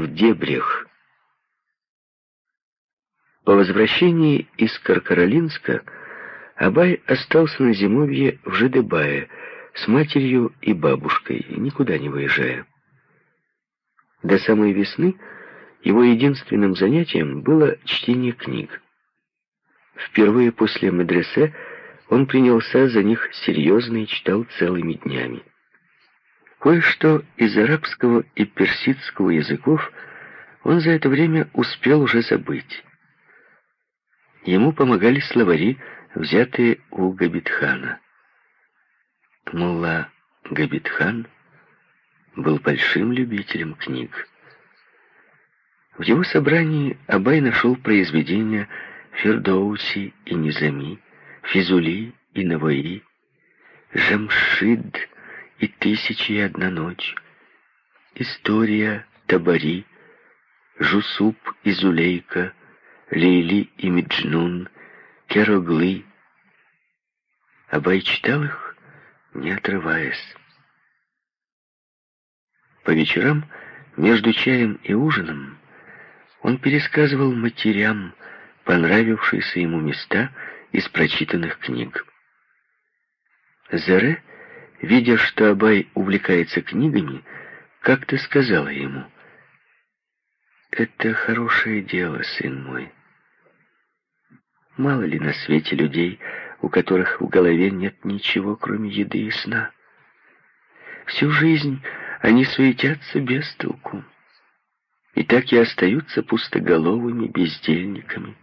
в дебрях. По возвращении из Каркаролинска Абай остался на зимовье в Жидебае с матерью и бабушкой, никуда не выезжая. До самой весны его единственным занятием было чтение книг. Впервые после медресе он принялся за них серьезно и читал целыми днями. Кое-что из арабского и персидского языков он за это время успел уже забыть. Ему помогали словари, взятые у Габитхана. Мулла Габитхан был большим любителем книг. В его собрании Абай нашел произведения Фердоуси и Низами, Физули и Наваи, Жамшид и «Тысячи и одна ночь», «История Табари», «Жусуп и Зулейка», «Лейли и Меджнун», «Кероглы». Абай читал их, не отрываясь. По вечерам, между чаем и ужином, он пересказывал матерям понравившиеся ему места из прочитанных книг. Зере видя, что Абай увлекается книгами, как-то сказала ему, «Это хорошее дело, сын мой. Мало ли на свете людей, у которых в голове нет ничего, кроме еды и сна. Всю жизнь они суетятся без толку, и так и остаются пустоголовыми бездельниками.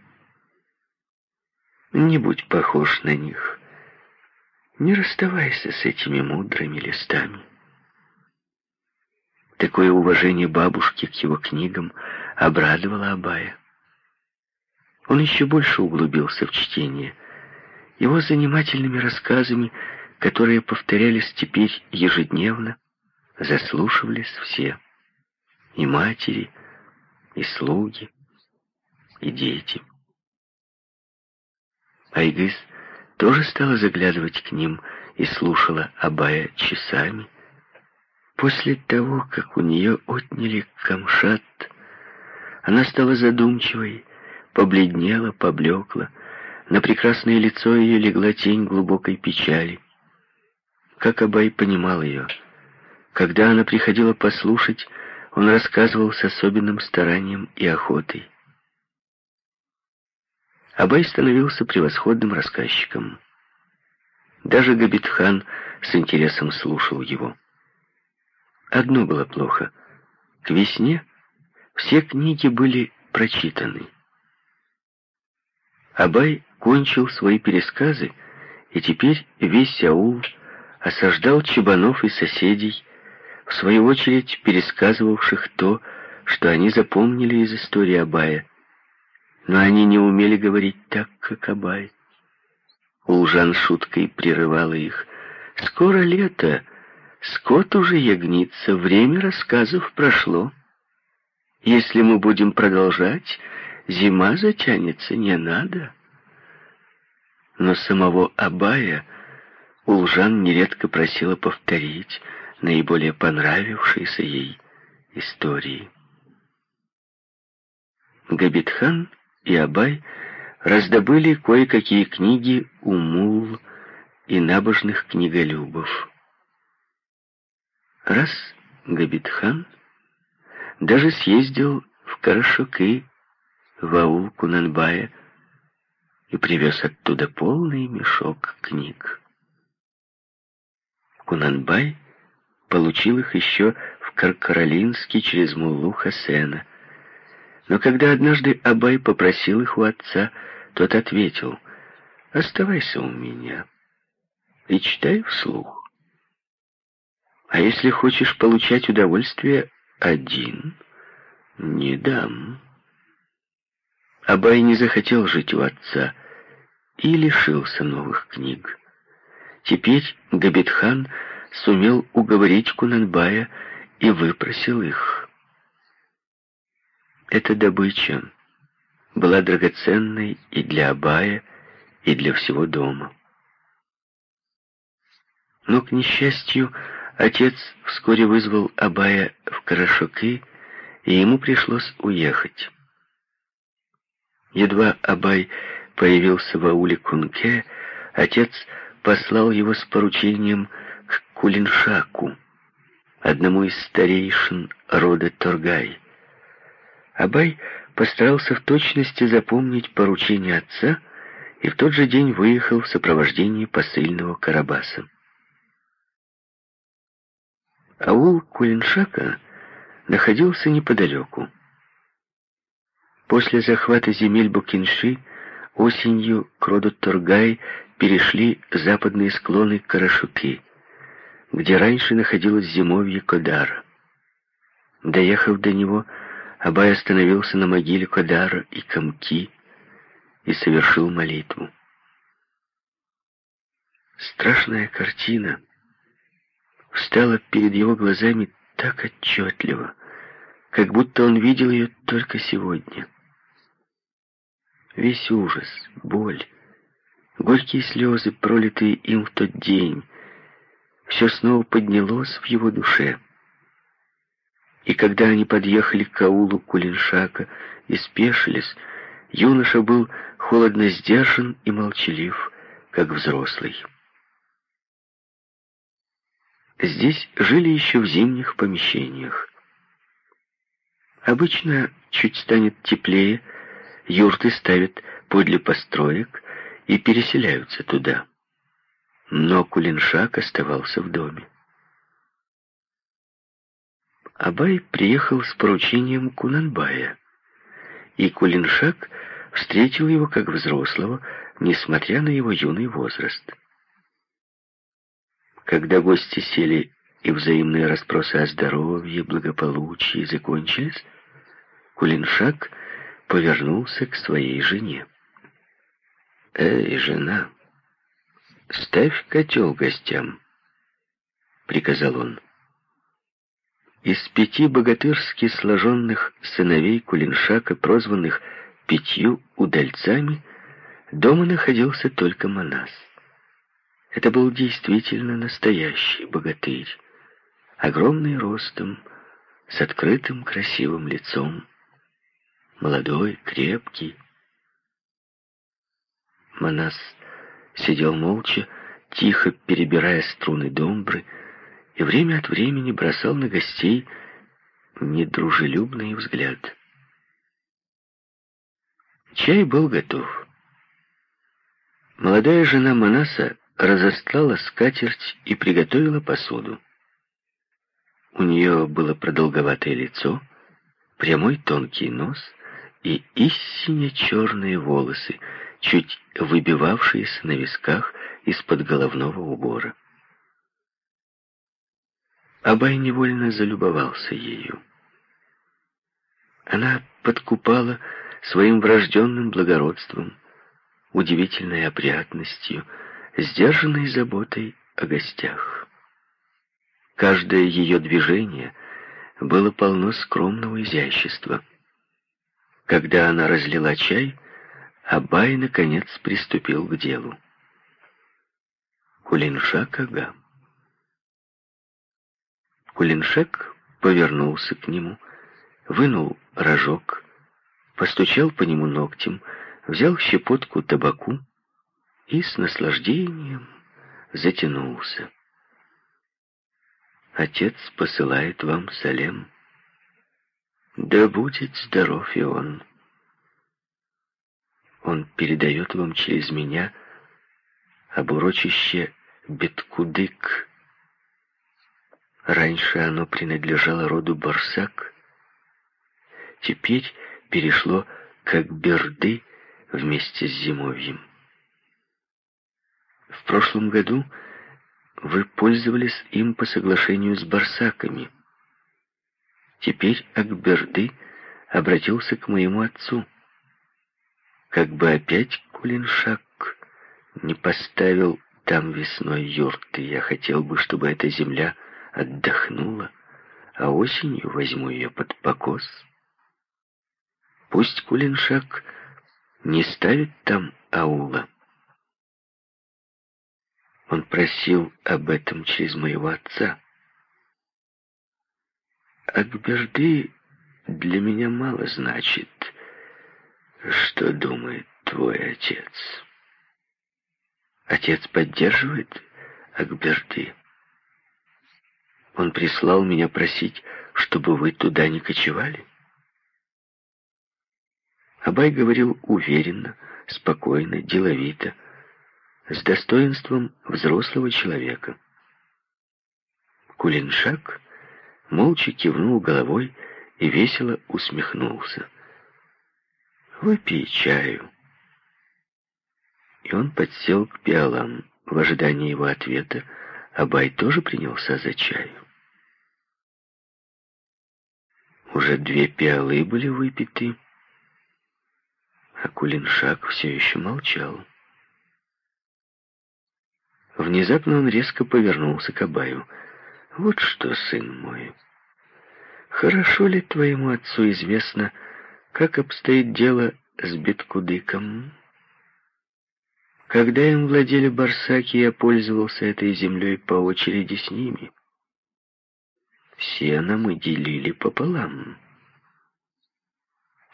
Не будь похож на них». Не расставайся с этими мудрыми листами. Такое уважение бабушки к его книгам обрадовало Абая. Он еще больше углубился в чтение. Его занимательными рассказами, которые повторялись теперь ежедневно, заслушивались все. И матери, и слуги, и дети. Айгыз тоже стала заглядывать к ним и слушала Абая часами. После того, как у нее отняли камшат, она стала задумчивой, побледнела, поблекла. На прекрасное лицо ее легла тень глубокой печали. Как Абай понимал ее. Когда она приходила послушать, он рассказывал с особенным старанием и охотой. Абай становился превосходным рассказчиком. Даже Габитхан с интересом слушал его. Одно было плохо. К весне все книги были прочитаны. Абай кончил свои пересказы, и теперь весь аул осаждал чебанов и соседей, в свою очередь пересказывавших то, что они запомнили из истории Абая но они не умели говорить так, как Абай. Улжан шуткой прерывала их. «Скоро лето, скот уже ягнится, время рассказов прошло. Если мы будем продолжать, зима затянется, не надо». Но самого Абая Улжан нередко просила повторить наиболее понравившиеся ей истории. Габитхан и Абай раздобыли кое-какие книги у мул и набожных книголюбов. Раз Габитхан даже съездил в Карашуки, в аул Кунанбая, и привез оттуда полный мешок книг. Кунанбай получил их еще в Каркаролинске через Муллу Хасена — но когда однажды Абай попросил их у отца, тот ответил, «Оставайся у меня и читай вслух. А если хочешь получать удовольствие один, не дам». Абай не захотел жить у отца и лишился новых книг. Теперь Габитхан сумел уговорить Кунанбая и выпросил их. Эта добыча была драгоценной и для Абая, и для всего дома. Но, к несчастью, отец вскоре вызвал Абая в Карашуки и ему пришлось уехать. Едва Абай появился в ауле Кунке, отец послал его с поручением к Кулиншаку, одному из старейшин рода Торгай. Абай постарался в точности запомнить поручение отца и в тот же день выехал в сопровождении посыльного Карабаса. Аул Кулиншака находился неподалеку. После захвата земель Букинши осенью к роду Торгай перешли западные склоны Карашуки, где раньше находилось зимовье Кодара. Доехав до него, Абай остановился на могиле Кодара и Камки и совершил молитву. Страшная картина встала перед его глазами так отчетливо, как будто он видел ее только сегодня. Весь ужас, боль, горькие слезы, пролитые им в тот день, все снова поднялось в его душе. И когда они подъехали к аулу Кулиншака и спешились, юноша был холодно сдержан и молчалив, как взрослый. Здесь жили еще в зимних помещениях. Обычно чуть станет теплее, юрты ставят подле построек и переселяются туда. Но Кулиншак оставался в доме. Абай приехал с поручением Кунанбая, и Кулиншак встретил его как взрослого, несмотря на его юный возраст. Когда гости сели и взаимные расспросы о здоровье, благополучии закончились, Кулиншак повернулся к своей жене. «Эй, жена, ставь котел гостям», — приказал он. Из пяти богатырски сложенных сыновей Кулиншака, прозванных пятью удальцами, дома находился только Манас. Это был действительно настоящий богатырь, огромный ростом, с открытым красивым лицом, молодой, крепкий. Манас сидел молча, тихо перебирая струны домбры, и время от времени бросал на гостей недружелюбный взгляд. Чай был готов. Молодая жена Манаса разостлала скатерть и приготовила посуду. У нее было продолговатое лицо, прямой тонкий нос и истинно черные волосы, чуть выбивавшиеся на висках из-под головного убора. Абай невольно залюбовался ею. Она подкупала своим врожденным благородством, удивительной опрятностью, сдержанной заботой о гостях. Каждое ее движение было полно скромного изящества. Когда она разлила чай, Абай, наконец, приступил к делу. Кулиншак Ага. Кулиншек повернулся к нему, вынул рожок, постучал по нему ногтем, взял щепотку табаку и с наслаждением затянулся. Отец посылает вам салем. Да будет здоров и он. Он передает вам через меня об урочище Беткудык. Раньше оно принадлежало роду Барсак, теперь перешло как Берды вместе с Зимовьем. В прошлом году вы пользовались им по соглашению с барсаками. Теперь Акберды обратился к моему отцу. Как бы опять Кулиншак не поставил там весной юрты, я хотел бы, чтобы эта земля отдохнула, а осенью возьму ее под покос. Пусть Кулиншак не ставит там аула. Он просил об этом через моего отца. Акберды для меня мало значит, что думает твой отец. Отец поддерживает Акберды. Он прислал меня просить, чтобы вы туда не кочевали. Абай говорил уверенно, спокойно, деловито, с достоинством взрослого человека. Кулиншак молча кивнул головой и весело усмехнулся. «Выпей чаю». И он подсел к пиалам. В ожидании его ответа Абай тоже принялся за чаю. Уже две пиалы были выпиты, а Кулиншак все еще молчал. Внезапно он резко повернулся к Абаю. «Вот что, сын мой, хорошо ли твоему отцу известно, как обстоит дело с Беткудыком?» Когда им владели барсаки, я пользовался этой землей по очереди с ними. Сено мы делили пополам.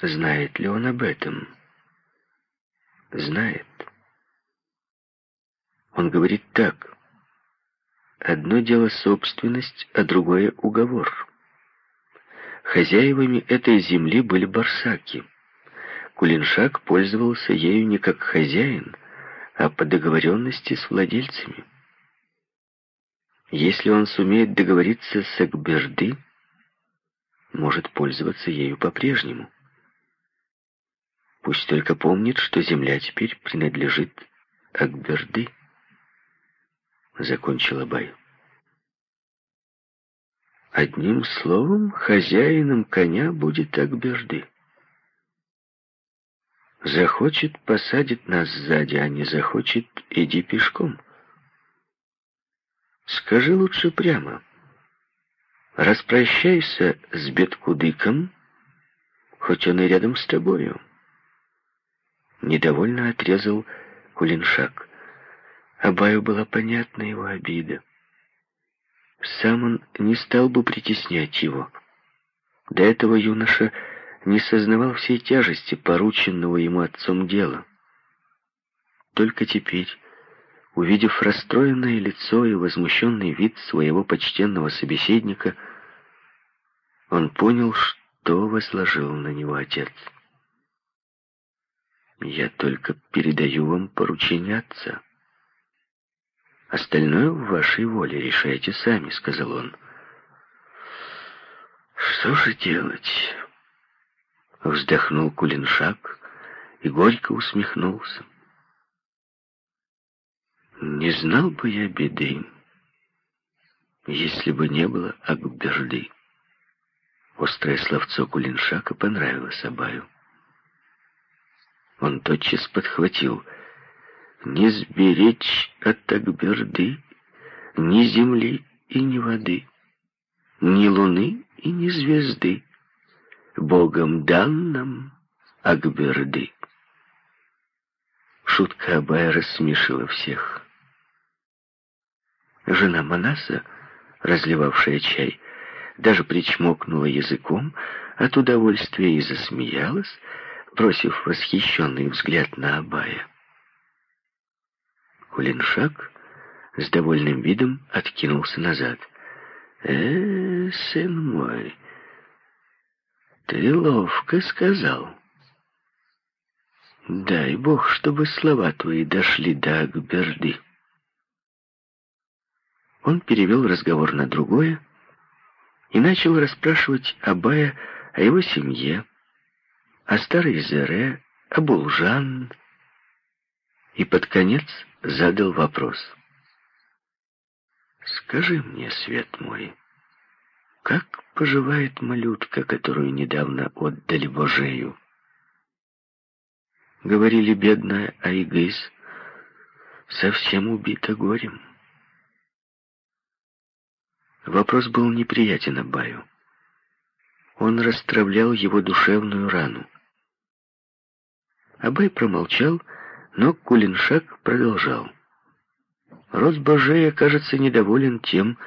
Знает ли он об этом? Знает. Он говорит так. Одно дело собственность, а другое уговор. Хозяевами этой земли были барсаки. Кулиншак пользовался ею не как хозяин, а по договоренности с владельцами. Если он сумеет договориться с Акберды, может пользоваться ею по-прежнему. Пусть только помнит, что земля теперь принадлежит Акберды. Закончила Бай. Одним словом, хозяином коня будет Акберды. Захочет, посадит нас сзади, а не захочет, иди пешком. Скажи лучше прямо. Распрощайся с Беткудыком, хоть он и рядом с тобою. Недовольно отрезал Кулиншак. Абаю была понятна его обида. Сам он не стал бы притеснять его. До этого юноша не сознавал всей тяжести порученного ему отцом дела. Только теперь, увидев расстроенное лицо и возмущенный вид своего почтенного собеседника, он понял, что возложил на него отец. «Я только передаю вам поручение отца. Остальное в вашей воле решайте сами», — сказал он. «Что же делать?» Вздохнул Кулиншак и горько усмехнулся. Не знал бы я беды, если бы не было Акберды. Острое словцо Кулиншака понравилось Абаю. Он тотчас подхватил «Не сберечь от Акберды ни земли и ни воды, ни луны и ни звезды, Богом данным Акберды. Шутка Абая рассмешила всех. Жена Манаса, разливавшая чай, даже причмокнула языком от удовольствия и засмеялась, бросив восхищенный взгляд на Абая. Кулиншак с довольным видом откинулся назад. «Э, сын мой, ты ловко сказал. Дай Бог, чтобы слова твои дошли до Акберды. Он перевел разговор на другое и начал расспрашивать Абая о его семье, о старой Зере, о Булжан, и под конец задал вопрос. «Скажи мне, свет мой, как поживает малютка, которую недавно отдали Божею? Говорили, бедная Айгыс совсем убита горем. Вопрос был неприятен Абаю. Он расстравлял его душевную рану. Абай промолчал, но Кулиншак продолжал. Род Божея, кажется, недоволен тем,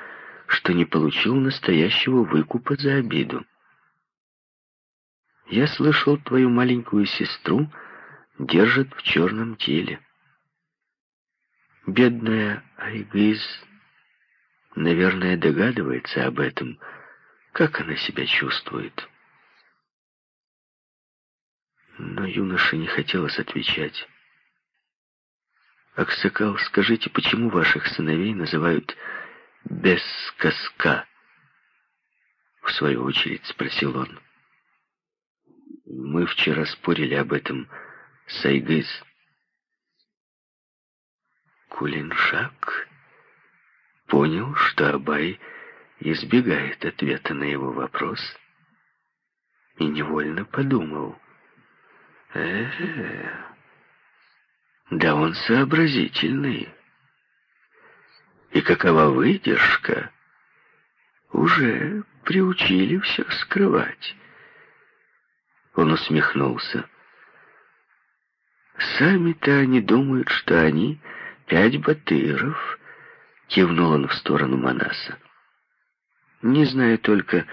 что не получил настоящего выкупа за обиду. Я слышал, твою маленькую сестру держат в черном теле. Бедная Айгиз, наверное, догадывается об этом, как она себя чувствует. Но юноше не хотелось отвечать. «Аксакал, скажите, почему ваших сыновей называют без коска?» В свою очередь спросил он. «Мы вчера спорили об этом с Айгиз». Кулиншак понял, что Абай избегает ответа на его вопрос и невольно подумал. э, -э да он сообразительный. И какова выдержка? Уже приучили все скрывать. Он усмехнулся. Сами-то они думают, что они пять батыров, кивнул он в сторону Манаса. Не знаю только,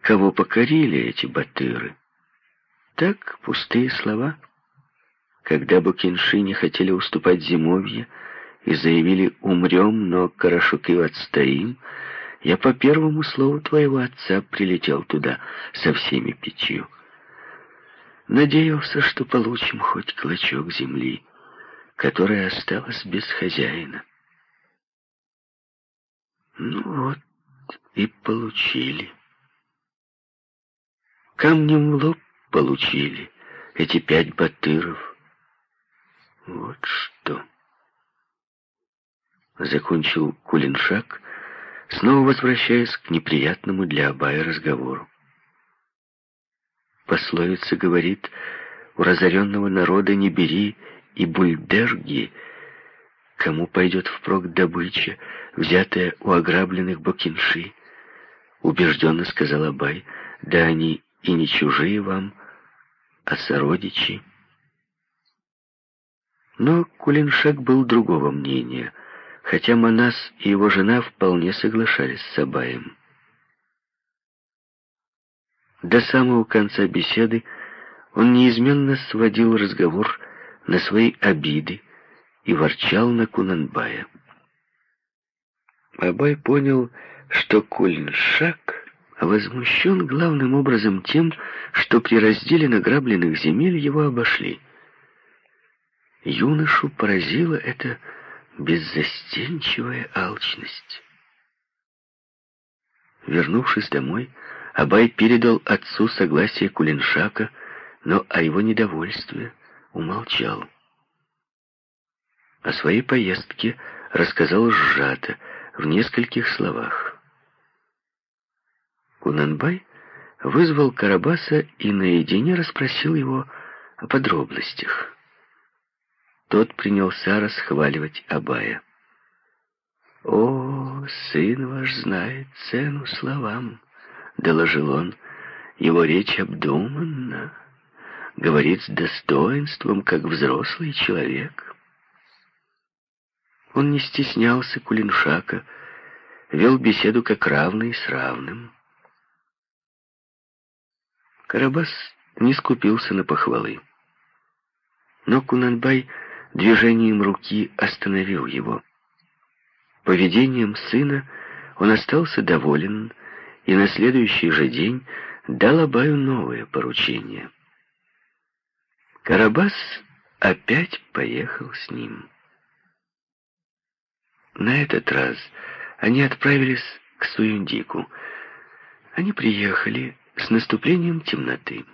кого покорили эти батыры. Так, пустые слова. Когда букинши не хотели уступать зимовье и заявили «умрем, но Карашуки отстоим», я по первому слову твоего отца прилетел туда со всеми пятью. Надеялся, что получим хоть клочок земли, которая осталась без хозяина. Ну вот и получили. Камнем в лоб получили эти пять батыров. Вот что. Закончил Кулиншак, снова возвращаясь к неприятному для Абая разговору. Пословица говорит, у разоренного народа не бери и бульдерги, кому пойдет впрок добыча, взятая у ограбленных бокинши. Убежденно сказал Абай, да они и не чужие вам, а сородичи. Но Кулиншак был другого мнения, хотя Манас и его жена вполне соглашались с Абаем. До самого конца беседы он неизменно сводил разговор на свои обиды и ворчал на Кунанбая. Абай понял, что Кулиншак возмущен главным образом тем, что при разделе награбленных земель его обошли. Юношу поразила эта беззастенчивая алчность. Вернувшись домой, Абай передал отцу согласие Кулиншака, но о его недовольстве умолчал. О своей поездке рассказал сжато, в нескольких словах. Кунанбай вызвал Карабаса и наедине расспросил его о подробностях. Тот принялся расхваливать Абая. «О, сын ваш знает цену словам», — доложил он. «Его речь обдуманна, говорит с достоинством, как взрослый человек». Он не стеснялся Кулиншака, вел беседу как равный с равным. Карабас не скупился на похвалы. Но Кунанбай движением руки остановил его. Поведением сына он остался доволен и на следующий же день дал Абаю новое поручение. Карабас опять поехал с ним. На этот раз они отправились к Суюндику. Они приехали с наступлением темноты.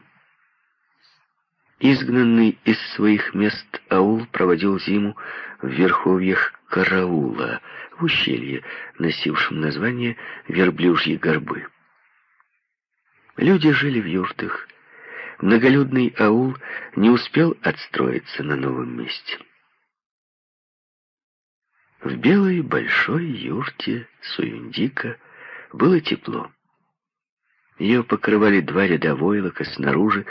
Изгнанный из своих мест аул проводил зиму в верховьях Караула, в ущелье, носившем название Верблюжьи горбы. Люди жили в юртах. Многолюдный аул не успел отстроиться на новом месте. В белой большой юрте Суюндика было тепло. Ее покрывали два ряда войлока снаружи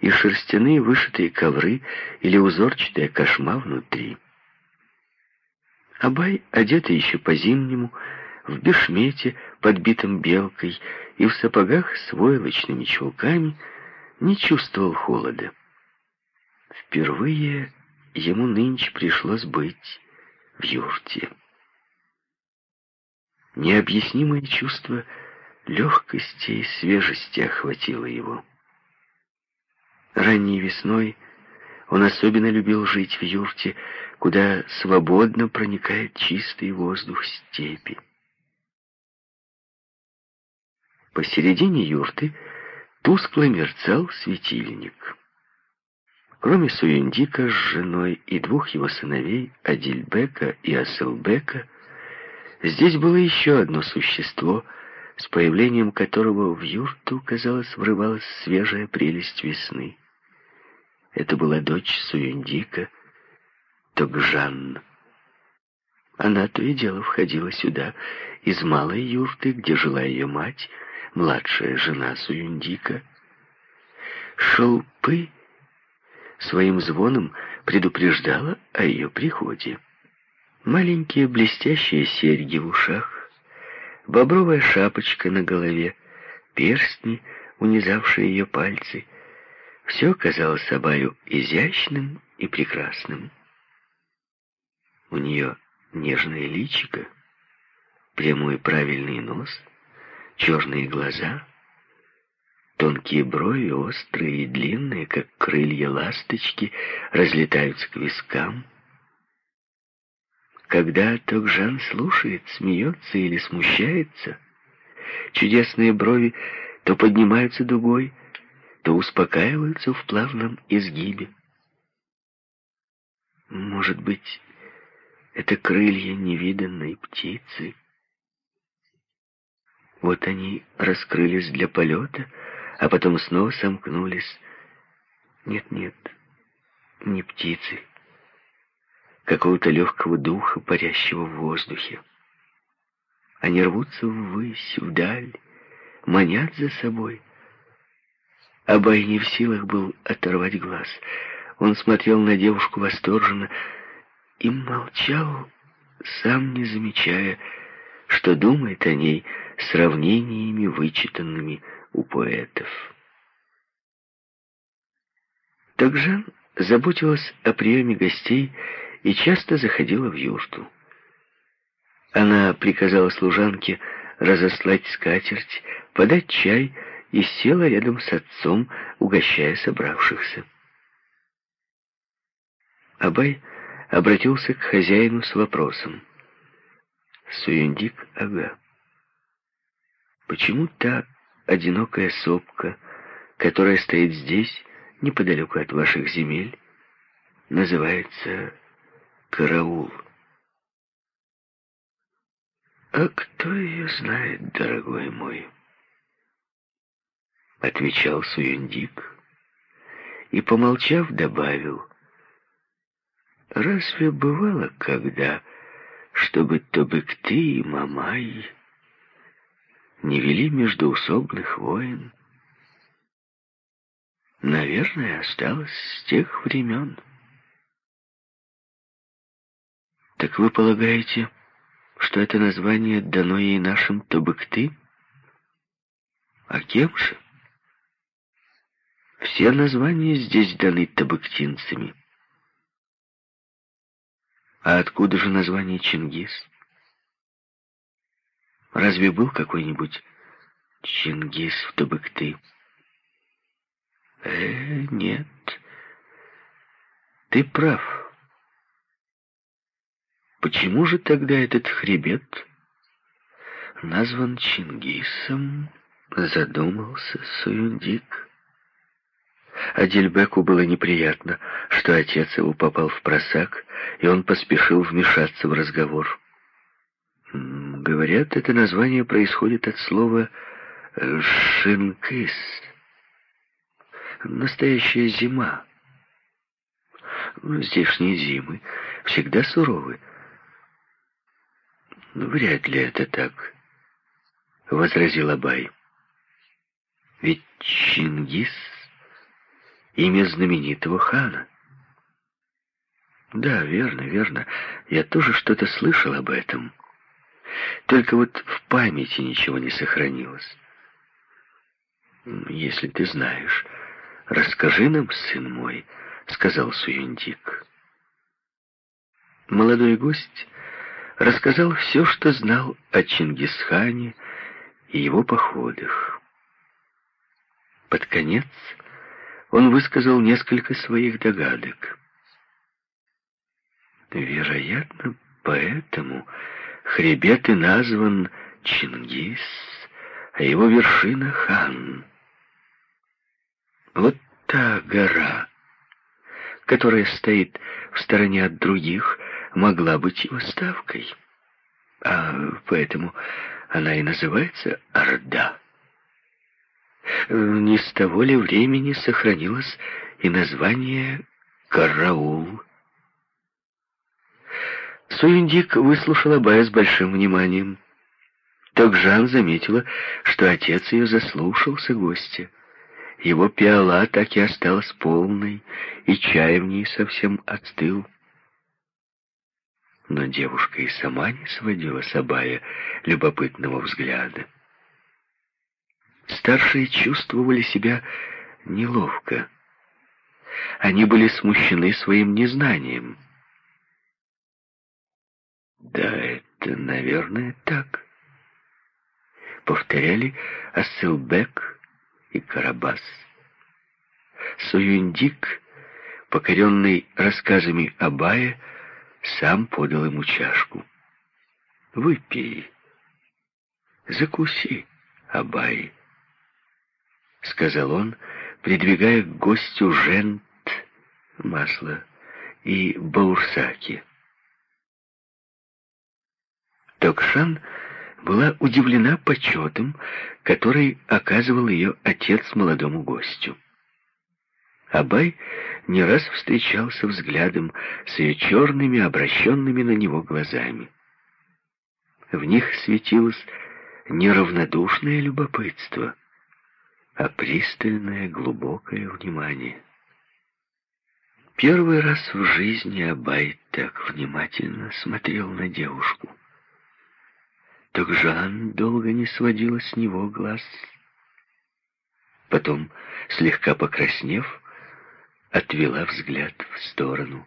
и шерстяные вышитые ковры или узорчатая кошма внутри. Абай, одетый еще по-зимнему, в бешмете, подбитом белкой, и в сапогах с войлочными чулками, не чувствовал холода. Впервые ему нынче пришлось быть в юрте. Необъяснимое чувство легкости и свежести охватило его. Ранней весной он особенно любил жить в юрте, куда свободно проникает чистый воздух степи. Посередине юрты тускло мерцал светильник. Кроме Суюндика с женой и двух его сыновей, Адильбека и Аселбека, здесь было еще одно существо, с появлением которого в юрту, казалось, врывалась свежая прелесть весны. Это была дочь Суюндика, Тогжан. Она то и дело входила сюда из малой юрты, где жила ее мать, младшая жена Суюндика. Шелпы своим звоном предупреждала о ее приходе. Маленькие блестящие серьги в ушах, бобровая шапочка на голове, перстни, унизавшие ее пальцы — все казалось Абаю изящным и прекрасным. У нее нежное личико, прямой правильный нос, черные глаза, тонкие брови, острые и длинные, как крылья ласточки, разлетаются к вискам. Когда Токжан слушает, смеется или смущается, чудесные брови то поднимаются дугой, то успокаиваются в плавном изгибе. Может быть, это крылья невиданной птицы. Вот они раскрылись для полета, а потом снова сомкнулись. Нет-нет, не птицы, какого-то легкого духа, парящего в воздухе. Они рвутся ввысь, вдаль, манят за собой — Абай не в силах был оторвать глаз. Он смотрел на девушку восторженно и молчал, сам не замечая, что думает о ней сравнениями, вычитанными у поэтов. Также заботилась о приеме гостей и часто заходила в юрту. Она приказала служанке разослать скатерть, подать чай и села рядом с отцом, угощая собравшихся. Абай обратился к хозяину с вопросом. Суюндик Ага, почему та одинокая сопка, которая стоит здесь, неподалеку от ваших земель, называется Караул? А кто ее знает, дорогой мой? — отвечал Суюндик и, помолчав, добавил. «Разве бывало когда, чтобы Тобыкты и Мамай не вели междуусобных войн? Наверное, осталось с тех времен». «Так вы полагаете, что это название дано ей нашим Тобыкты? А кем же?» Все названия здесь даны табыктинцами. А откуда же название Чингис? Разве был какой-нибудь Чингис в Табыкты? Э, нет. Ты прав. Почему же тогда этот хребет назван Чингисом? Задумался Суюндик. Адельбеку было неприятно, что отец его попал в просак, и он поспешил вмешаться в разговор. Говорят, это название происходит от слова «шинкис» — настоящая зима. Здешние зимы всегда суровы. Вряд ли это так, — возразил Абай. Ведь Чингис имя знаменитого хана. Да, верно, верно. Я тоже что-то слышал об этом. Только вот в памяти ничего не сохранилось. Если ты знаешь, «Расскажи нам, сын мой», — сказал Суюндик. Молодой гость рассказал все, что знал о Чингисхане и его походах. Под конец он высказал несколько своих догадок. Вероятно, поэтому хребет и назван Чингис, а его вершина — хан. Вот та гора, которая стоит в стороне от других, могла быть его ставкой. А поэтому она и называется Орда. Не с того ли времени сохранилось и название Караул. Суиндик выслушала Абая с большим вниманием. Токжан заметила, что отец ее заслушался гостя. Его пиала так и осталась полной, и чай в ней совсем отстыл. Но девушка и сама не сводила с Абая любопытного взгляда. Старшие чувствовали себя неловко. Они были смущены своим незнанием. «Да, это, наверное, так», — повторяли Ассылбек и Карабас. Суюндик, покоренный рассказами Абая, сам подал ему чашку. «Выпей, закуси, Абай», — сказал он, придвигая к гостю жент, масло и баурсаки. Токшан была удивлена почетом, который оказывал ее отец молодому гостю. Абай не раз встречался взглядом с ее черными, обращенными на него глазами. В них светилось неравнодушное любопытство, а пристальное глубокое внимание. Первый раз в жизни Абай так внимательно смотрел на девушку. Так Жан долго не сводила с него глаз. Потом, слегка покраснев, отвела взгляд в сторону.